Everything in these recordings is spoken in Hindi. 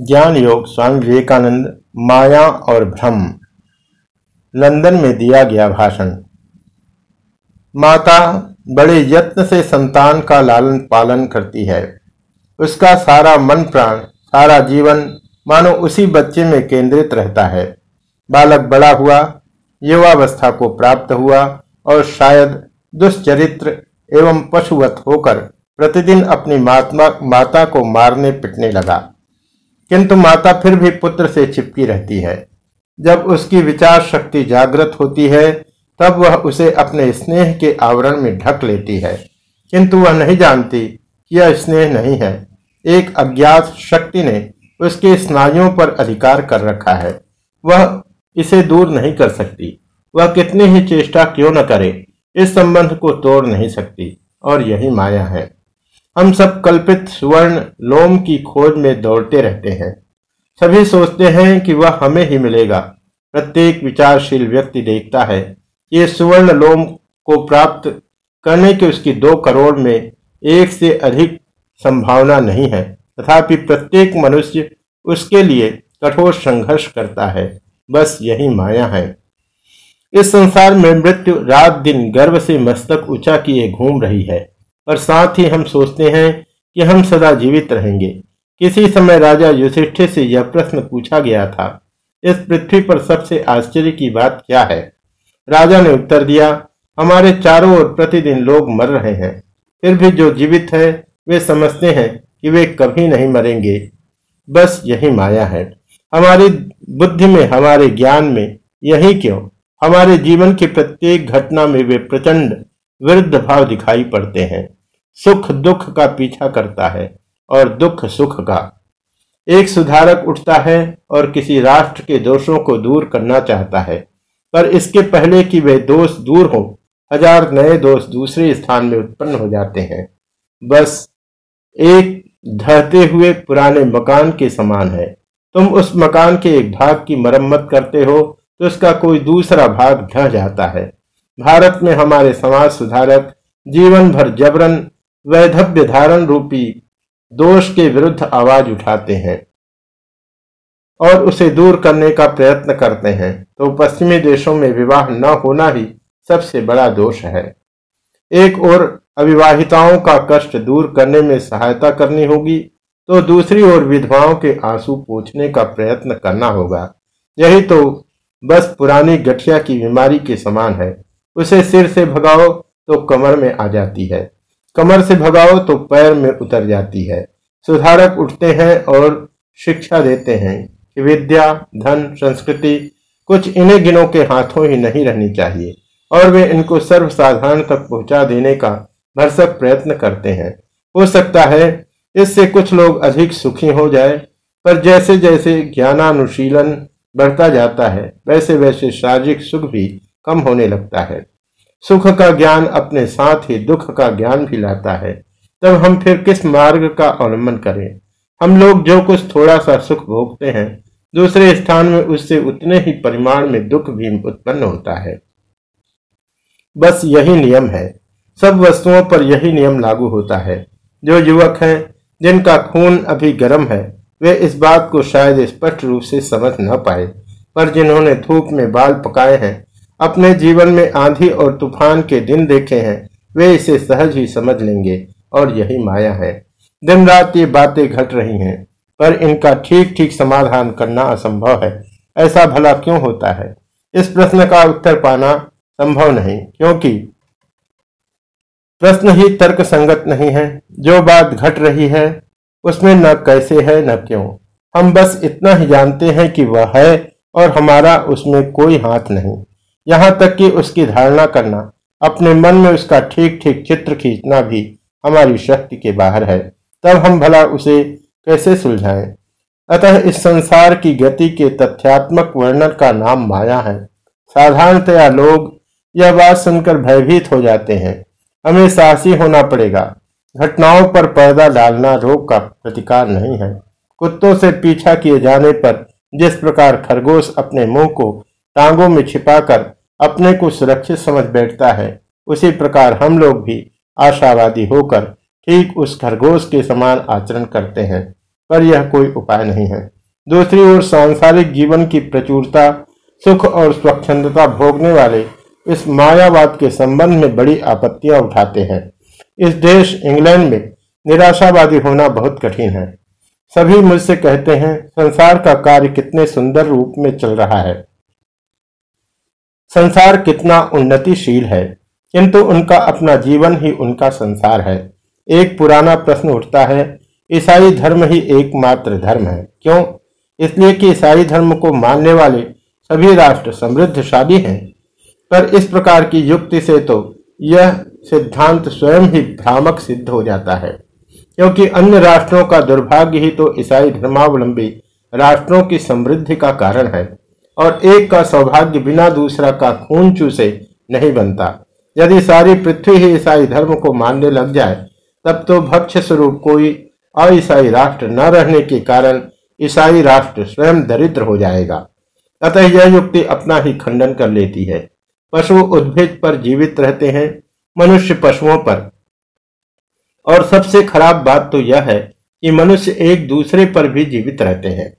ज्ञान योग स्वामी विवेकानंद, माया और भ्रम। लंदन में दिया गया भाषण। माता बड़े यत्न से संतान का लालन पालन करती है। उसका सारा मन प्राण, सारा जीवन मानो उसी बच्चे में केंद्रित रहता है। बालक बड़ा हुआ, युवावस्था को प्राप्त हुआ और शायद दुष्चरित्र एवं पशुवत होकर प्रतिदिन अपनी माता माता को मारने पिटने लगा। किंतु माता फिर भी पुत्र से चिपकी रहती है। जब उसकी विचार शक्ति जागृत होती है, तब वह उसे अपने स्नेह के आवरण में ढक लेती है। किंतु वह नहीं जानती कि यह स्नेह नहीं है। एक अज्ञात शक्ति ने उसके स्नायुओं पर अधिकार कर रखा है। वह इसे दूर नहीं कर सकती। वह कितनी ही चेष्टा क्यों न करे, इस संबंध को तोड़ नहीं सकती, और यही माया है। हम सब कल्पित सुवर्ण लोम की खोज में दौड़ते रहते हैं। सभी सोचते हैं कि वह हमें ही मिलेगा। प्रत्येक विचारशील व्यक्ति देखता है। ये सुवर्ण लोम को प्राप्त करने की उसकी दो करोड़ में एक से अधिक संभावना नहीं है। तथापि प्रत्येक मनुष्य उसके लिए कठोर संघर्ष करता है। बस यही माया है। इस संसार में मृत्यु रात दिन गर्व से मस्तक ऊँचा किए घूम रही है। और साथ ही हम सोचते हैं कि हम सदा जीवित रहेंगे। किसी समय राजा युधिष्ठिर से यह प्रश्न पूछा गया था, इस पृथ्वी पर सबसे आश्चर्य की बात क्या है? राजा ने उत्तर दिया, हमारे चारों ओर प्रतिदिन लोग मर रहे हैं। फिर भी जो जीवित है, वे समझते हैं कि वे कभी नहीं मरेंगे। बस यही माया है। हमारी बुद्धि में, हमारे ज्ञान में यही क्यों? हमारे जीवन की प्रत्येक घटना में वे प्रचंड विरुद्ध भाव दिखाई पड़ते हैं। सुख दुख का पीछा करता है और दुख सुख का। एक सुधारक उठता है और किसी राष्ट्र के दोषों को दूर करना चाहता है, पर इसके पहले कि वे दोष दूर हो, हज़ार नए दोष दूसरे स्थान में उत्पन्न हो जाते हैं। बस एक धरते हुए पुराने मकान के समान है। तुम उस मकान के एक भाग की मरम्मत करते हो तो उसका कोई दूसरा भाग ढह जाता है। भारत में हमारे समाज सुधारक, जीवन भर जबरन वैधव्य धारण रूपी दोष के विरुद्ध आवाज़ उठाते हैं और उसे दूर करने का प्रयत्न करते हैं तो पश्चिमी देशों में विवाह न होना ही सबसे बड़ा दोष है। एक और अविवाहिताओं का कष्ट दूर करने में सहायता करनी होगी तो दूसरी ओर विधवाओं के आँसू पोछने का प्रयत्न करना होगा। यही तो बस पुरानी गठिया की बीमारी के समान है। उसे सिर से भगाओ तो कमर में आ जाती है। कमर से भगाओ तो पैर में उतर जाती है। सुधारक उठते हैं और शिक्षा देते हैं कि विद्या, धन, संस्कृति कुछ इन्हें गिनों के हाथों ही नहीं रहनी चाहिए और वे इनको सर्वसाधारण तक पहुँचा देने का भरसक प्रयत्न करते हैं। हो सकता है इससे कुछ लोग अधिक सुखी हो जाए, पर जैसे जैसे ज्ञानानुशीलन बढ़ता जाता है वैसे वैसे शारीरिक सुख भी कम होने लगता है। सुख का ज्ञान अपने साथ ही दुख का ज्ञान भी लाता है। तब हम फिर किस मार्ग का अवलंबन करें? हम लोग जो कुछ थोड़ा सा सुख भोगते हैं, दूसरे स्थान में उससे उतने ही परिमाण में दुख भी उत्पन्न होता है। बस यही नियम है। सब वस्तुओं पर यही नियम लागू होता है। जो युवक हैं, जिनका खून अभी गर्म है, वे इस बात को शायद स्पष्ट रूप से समझ न पाए। पर जिन्होंने धूप में बाल पकाए हैं अपने जीवन में आंधी और तूफ़ान के दिन देखे हैं, वे इसे सहज ही समझ लेंगे, और यही माया है। दिन रात ये बातें घट रही हैं, पर इनका ठीक ठीक समाधान करना असंभव है। ऐसा भला क्यों होता है? इस प्रश्न का उत्तर पाना संभव नहीं, क्योंकि प्रश्न ही तर्क संगत नहीं है। जो बात घट रही है, उसमें न कैसे है, न क्यों। हम बस इतना ही जानते हैं कि वह है, और हमारा उसमें कोई हाथ नहीं। यहाँ तक कि उसकी धारणा करना, अपने मन में उसका ठीक ठीक चित्र खींचना भी हमारी शक्ति के बाहर है। तब हम भला उसे कैसे सुलझाएँ? अतः इस संसार की गति के तथ्यात्मक वर्णन का नाम माया है। साधारणतया लोग यह बात सुनकर भयभीत हो जाते हैं। हमें साहसी होना पड़ेगा। घटनाओं पर पर्दा डालना रोग का प्रतिकार नहीं है। कुत्तों से पीछा किए जाने पर जिस प्रकार खरगोश अपने मुँह को टांगों में छिपाकर अपने को सुरक्षित समझ बैठता है। उसी प्रकार हम लोग भी आशावादी होकर ठीक उस खरगोश के समान आचरण करते हैं, पर यह कोई उपाय नहीं है। दूसरी ओर सांसारिक जीवन की प्रचुरता, सुख और स्वच्छंदता भोगने वाले इस मायावाद के संबंध में बड़ी आपत्तियाँ उठाते हैं। इस देश इंग्लैंड में निराशावादी होना बहुत कठिन है। सभी मुझसे कहते हैं, संसार का कार्य कितने सुंदर रूप में चल रहा है। संसार कितना उन्नतिशील है, किंतु उनका अपना जीवन ही उनका संसार है। एक पुराना प्रश्न उठता है, ईसाई धर्म ही एकमात्र धर्म है। क्यों? इसलिए कि ईसाई धर्म को मानने वाले सभी राष्ट्र समृद्धशाली हैं। पर इस प्रकार की युक्ति से तो यह सिद्धांत स्वयं ही भ्रामक सिद्ध हो जाता है। क्योंकि अन्य राष्ट्रों का दुर्भाग्य ही तो ईसाई धर्मावलंबी राष्ट्रों की समृद्धि का कारण है। और एक का सौभाग्य बिना दूसरा का खून चूसे नहीं बनता। यदि सारी पृथ्वी ही ईसाई धर्म को मानने लग जाए, तब तो भक्ष्य स्वरूप कोई अईसाई राष्ट्र न रहने के कारण ईसाई राष्ट्र स्वयं दरिद्र हो जाएगा। अतः यह युक्ति अपना ही खंडन कर लेती है। पशु उद्भिद पर जीवित रहते हैं, मनुष्य पशुओं पर। और सबसे खराब बात तो यह है कि मनुष्य एक दूसरे पर भी जीवित रहते हैं।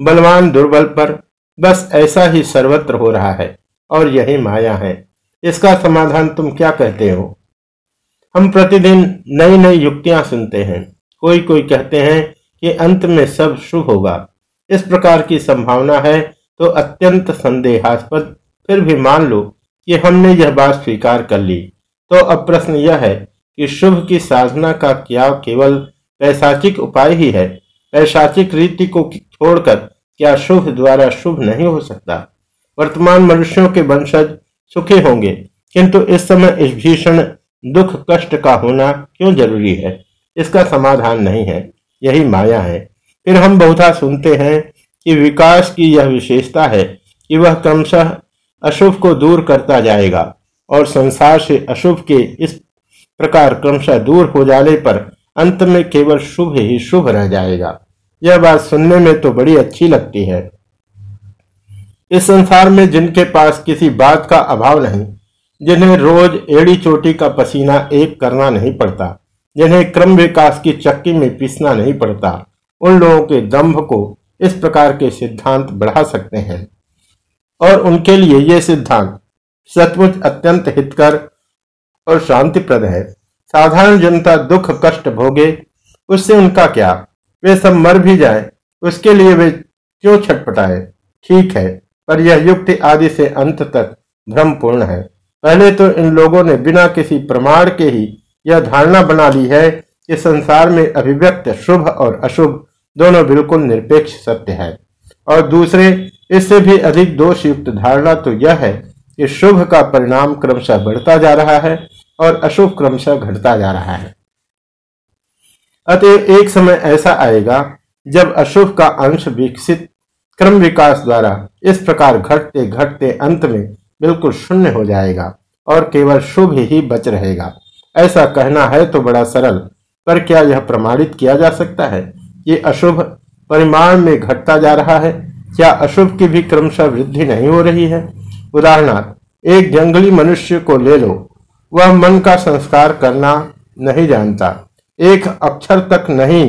बलवान दुर्बल पर बस ऐसा ही सर्वत्र हो रहा है, और यही माया है। इसका समाधान तुम क्या कहते हो? हम प्रतिदिन नई नई युक्तियाँ सुनते हैं। कोई कोई कहते हैं कि अंत में सब शुभ होगा। इस प्रकार की संभावना है तो अत्यंत संदेहास्पद। फिर भी मान लो कि हमने यह बात स्वीकार कर ली तो अब प्रश्न यह है कि शुभ की साधना का क्या केवल पैसाचिक उपाय ही है? पैसाचिक रीति को छोड़कर क्या शुभ द्वारा शुभ नहीं हो सकता? वर्तमान मनुष्यों के वंशज सुखी होंगे, किंतु इस समय इस भीषण दुख कष्ट का होना क्यों ज़रूरी है? इसका समाधान नहीं है, यही माया है। फिर हम बहुधा सुनते हैं कि विकास की यह विशेषता है कि वह क्रमशः अशुभ को दूर करता जाएगा और संसार से अशुभ के इस प्रकार क्रमशः दूर हो जाने पर अंत में केवल शुभ ही शुभ रह जाएगा। यह बात सुनने में तो बड़ी अच्छी लगती है। इस संसार में जिनके पास किसी बात का अभाव नहीं, जिन्हें रोज एड़ी चोटी का पसीना एक करना नहीं पड़ता, जिन्हें क्रम विकास की चक्की में पीसना नहीं पड़ता, उन लोगों के दम्भ को इस प्रकार के सिद्धांत बढ़ा सकते हैं। और उनके लिए ये सिद्धांत सचमुच अत्यंत हितकर और शांतिप्रद है। साधारण जनता दुख कष्ट भोगे, उससे उनका क्या? वे सब मर भी जाए, उसके लिए वे क्यों छटपटाए? ठीक है, पर यह युक्ति आदि से अंत तक भ्रमपूर्ण है। पहले तो इन लोगों ने बिना किसी प्रमाण के ही यह धारणा बना ली है कि संसार में अभिव्यक्त शुभ और अशुभ दोनों बिल्कुल निरपेक्ष सत्य है। और दूसरे, इससे भी अधिक दोष युक्त धारणा तो यह है कि शुभ का परिणाम क्रमशः बढ़ता जा रहा है और अशुभ क्रमशः घटता जा रहा है। अतः एक समय ऐसा आएगा जब अशुभ का अंश विकसित क्रम विकास द्वारा इस प्रकार घटते घटते अंत में बिल्कुल शून्य हो जाएगा और केवल शुभ ही बच रहेगा। ऐसा कहना है तो बड़ा सरल, पर क्या यह प्रमाणित किया जा सकता है? कि अशुभ परिमाण में घटता जा रहा है। क्या अशुभ की भी क्रमशः वृद्धि नहीं हो रही है? उदाहरणार्थ, एक जंगली मनुष्य को ले लो। वह मन का संस्कार करना नहीं जानता। एक अक्षर तक नहीं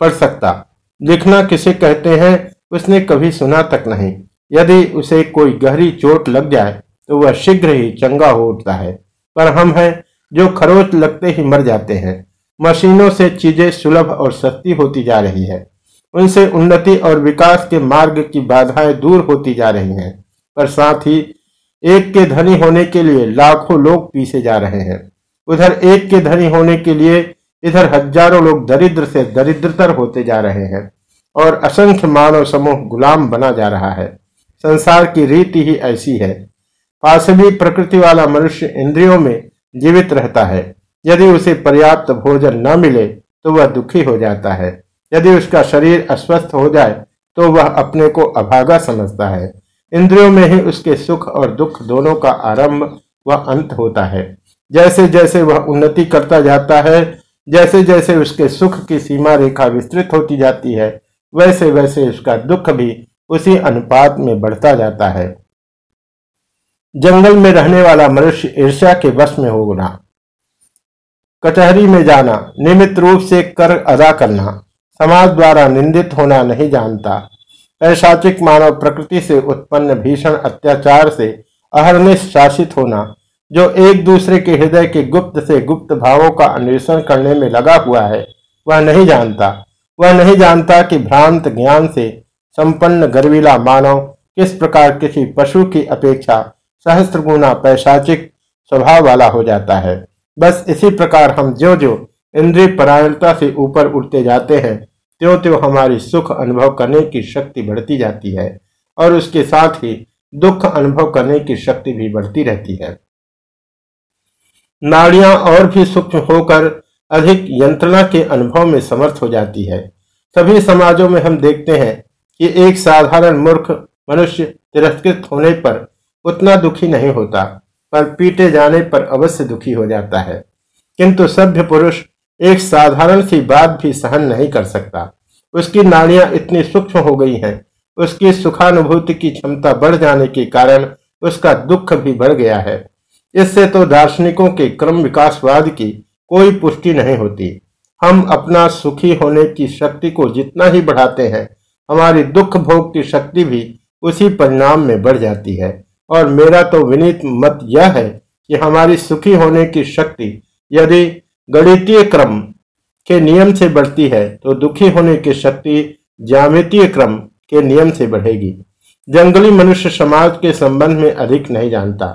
पढ़ सकता। लिखना किसे कहते हैं, उसने कभी सुना तक नहीं। यदि उसे कोई गहरी चोट लग जाए तो वह शीघ्र ही चंगा हो उठता है। पर हम हैं जो खरोच लगते ही मर जाते हैं। मशीनों से चीज़ें सुलभ और सस्ती होती जा रही है। उनसे उन्नति और विकास के मार्ग की बाधाएँ दूर होती जा रही हैं। पर साथ ही, एक के धनी होने के लिए लाखों लोग पीसे जा रहे हैं। उधर एक के धनी होने के लिए इधर हज़ारों लोग दरिद्र से दरिद्रतर होते जा रहे हैं और असंख्य मानव समूह गुलाम बना जा रहा है। संसार की रीति ही ऐसी है। पासवी प्रकृति वाला मनुष्य इंद्रियों में जीवित रहता है। यदि उसे पर्याप्त भोजन न मिले तो वह दुखी हो जाता है। यदि उसका शरीर अस्वस्थ हो जाए तो वह अपने को अभागा समझता है। इंद्रियों में ही उसके सुख और दुख दोनों का आरंभ व अंत होता है। जैसे जैसे वह उन्नति करता जाता है जैसे जैसे उसके सुख की सीमा रेखा विस्तृत होती जाती है वैसे वैसे उसका दुख भी उसी अनुपात में बढ़ता जाता है। जंगल में रहने वाला मनुष्य ईर्ष्या के वश में होना, कचहरी में जाना, नियमित रूप से कर अदा करना, समाज द्वारा निंदित होना नहीं जानता पैशाचिक मानव प्रकृति से उत्पन्न भीषण अत्याचार से अहरनिश शासित होना जो एक दूसरे के हृदय के गुप्त से गुप्त भावों का अन्वेषण करने में लगा हुआ है, वह नहीं जानता। वह नहीं जानता कि भ्रांत ज्ञान से संपन्न गर्वीला मानव किस प्रकार किसी पशु की अपेक्षा सहस्त्र गुना पैशाचिक स्वभाव वाला हो जाता है। बस इसी प्रकार हम जो जो इंद्रिय परायणता से ऊपर उठते जाते हैं त्यों त्यों हमारी सुख अनुभव करने की शक्ति बढ़ती जाती है और उसके साथ ही दुख अनुभव करने की शक्ति भी बढ़ती रहती है। नाड़ियाँ और भी सूक्ष्म होकर अधिक यंत्रणा के अनुभव में समर्थ हो जाती है। सभी समाजों में हम देखते हैं कि एक साधारण मूर्ख मनुष्य तिरस्कृत होने पर उतना दुखी नहीं होता, पर पीटे जाने पर अवश्य दुखी हो जाता है। किंतु सभ्य पुरुष एक साधारण सी बात भी सहन नहीं कर सकता। उसकी नाड़ियाँ इतनी सूक्ष्म हो गई हैं, उसकी सुखानुभूति की क्षमता बढ़ जाने के कारण उसका दुख भी बढ़ गया है। इससे तो दार्शनिकों के क्रम विकासवाद की कोई पुष्टि नहीं होती। हम अपना सुखी होने की शक्ति को जितना ही बढ़ाते हैं, हमारी दुख भोग की शक्ति भी उसी परिणाम में बढ़ जाती है। और मेरा तो विनीत मत यह है कि हमारी सुखी होने की शक्ति यदि गणितीय क्रम के नियम से बढ़ती है तो दुखी होने की शक्ति ज्यामितीय क्रम के नियम से बढ़ेगी। जंगली मनुष्य समाज के संबंध में अधिक नहीं जानता।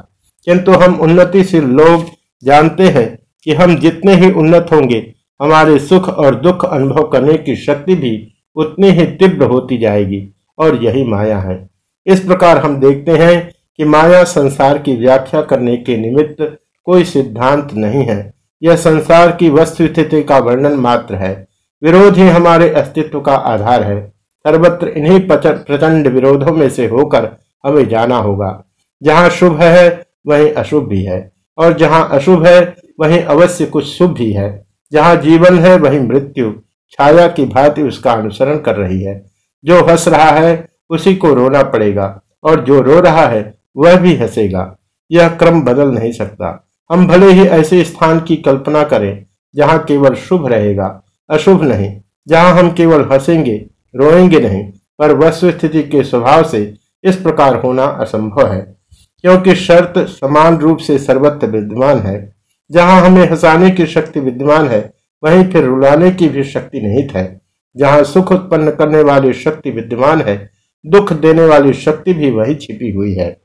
किंतु हम उन्नतिशील लोग जानते हैं कि हम जितने ही उन्नत होंगे, हमारे सुख और दुख अनुभव करने की शक्ति भी उतनी ही तीव्र होती जाएगी, और यही माया है। इस प्रकार हम देखते हैं कि माया संसार की व्याख्या करने के निमित्त कोई सिद्धांत नहीं है। यह संसार की वस्तु स्थिति का वर्णन मात्र है। विरोध ही हमारे अस्तित्व का आधार है। सर्वत्र इन्हीं प्रचंड विरोधों में से होकर हमें जाना होगा। जहाँ शुभ है वहीं अशुभ भी है। और जहाँ अशुभ है, वहीं अवश्य कुछ शुभ भी है। जहाँ जीवन है, वहीं मृत्यु, छाया की भांति उसका अनुसरण कर रही है। जो हंस रहा है, उसी को रोना पड़ेगा, और जो रो रहा है, वह भी हंसेगा। यह क्रम बदल नहीं सकता। हम भले ही ऐसे स्थान की कल्पना करें, जहाँ केवल शुभ रहेगा, अशुभ नहीं। जहाँ हम केवल हंसेंगे, रोएँगे नहीं, पर वस्तु स्थिति के स्वभाव से इस प्रकार होना असंभव है। क्योंकि शर्त समान रूप से सर्वत्र विद्यमान है। जहाँ हमें हंसाने की शक्ति विद्यमान है, वहीं फिर रुलाने की भी शक्ति निहित है। जहाँ सुख उत्पन्न करने वाली शक्ति विद्यमान है, दुख देने वाली शक्ति भी वही छिपी हुई है।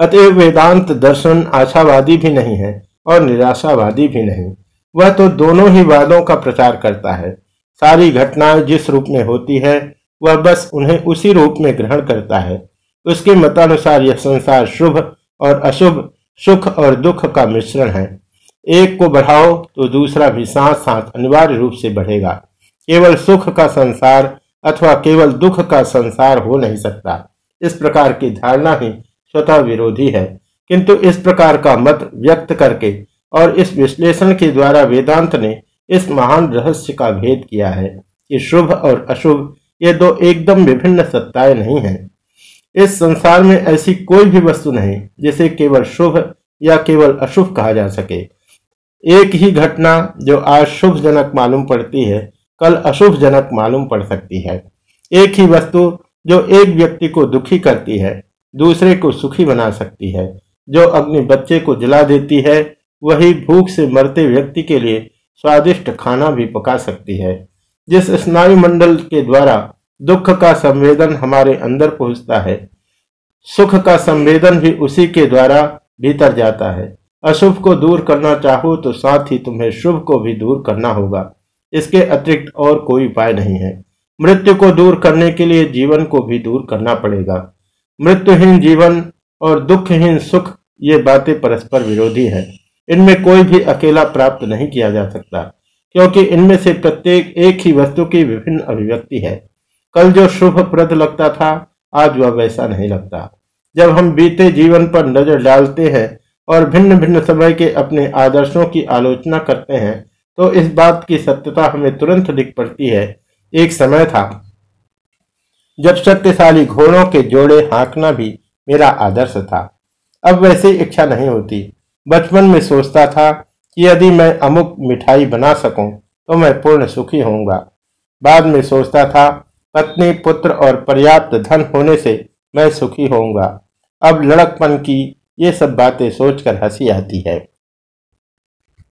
अतएव वेदांत दर्शन आशावादी भी नहीं है और निराशावादी भी नहीं। वह तो दोनों ही वादों का प्रचार करता है। सारी घटनाएँ जिस रूप में होती है, वह बस उन्हें उसी रूप में ग्रहण करता है। उसके मतानुसार यह संसार शुभ और अशुभ, सुख और दुख का मिश्रण है। एक को बढ़ाओ तो दूसरा भी साथ साथ अनिवार्य रूप से बढ़ेगा। केवल सुख का संसार अथवा केवल दुख का संसार हो नहीं सकता। इस प्रकार की धारणा ही स्वतः विरोधी है। किंतु इस प्रकार का मत व्यक्त करके और इस विश्लेषण के द्वारा वेदांत ने इस महान रहस्य का भेद किया है कि शुभ और अशुभ ये दो एकदम विभिन्न सत्ताएँ नहीं हैं। इस संसार में ऐसी कोई भी वस्तु नहीं, जिसे केवल शुभ या केवल अशुभ कहा जा सके। एक ही घटना जो आज शुभ जनक मालूम पड़ती है, कल अशुभ जनक मालूम पड़ सकती है। एक ही वस्तु जो एक व्यक्ति को दुखी करती है, दूसरे को सुखी बना सकती है। जो अपने बच्चे को जला देती है, वही भूख से मरते व्यक्ति के लिए स्वादिष्ट खाना भी पका सकती है। जिस स्नायु मंडल के द्वारा दुख का संवेदन हमारे अंदर पहुँचता है। सुख का संवेदन भी उसी के द्वारा भीतर जाता है। अशुभ को दूर करना चाहो तो साथ ही तुम्हें शुभ को भी दूर करना होगा। इसके अतिरिक्त और कोई उपाय नहीं है। मृत्यु को दूर करने के लिए जीवन को भी दूर करना पड़ेगा। मृत्युहीन जीवन और दुखहीन सुख, ये बातें परस्पर विरोधी है। इनमें कोई भी अकेला प्राप्त नहीं किया जा सकता, क्योंकि इनमें से प्रत्येक एक ही वस्तु की विभिन्न अभिव्यक्ति है। कल जो शुभ प्रद लगता था, आज वह वैसा नहीं लगता। जब हम बीते जीवन पर नज़र डालते हैं और भिन्न भिन्न समय के अपने आदर्शों की आलोचना करते हैं तो इस बात की सत्यता हमें तुरंत दिख पड़ती है। एक समय था, जब शक्तिशाली घोड़ों के जोड़े हाँकना भी मेरा आदर्श था। अब वैसी इच्छा नहीं होती। बचपन में सोचता था कि यदि मैं अमुक मिठाई बना सकूँ तो मैं पूर्ण सुखी होऊँगा। बाद में सोचता था पत्नी, पुत्र और पर्याप्त धन होने से मैं सुखी होऊँगा। अब लड़कपन की ये सब बातें सोचकर हँसी आती है।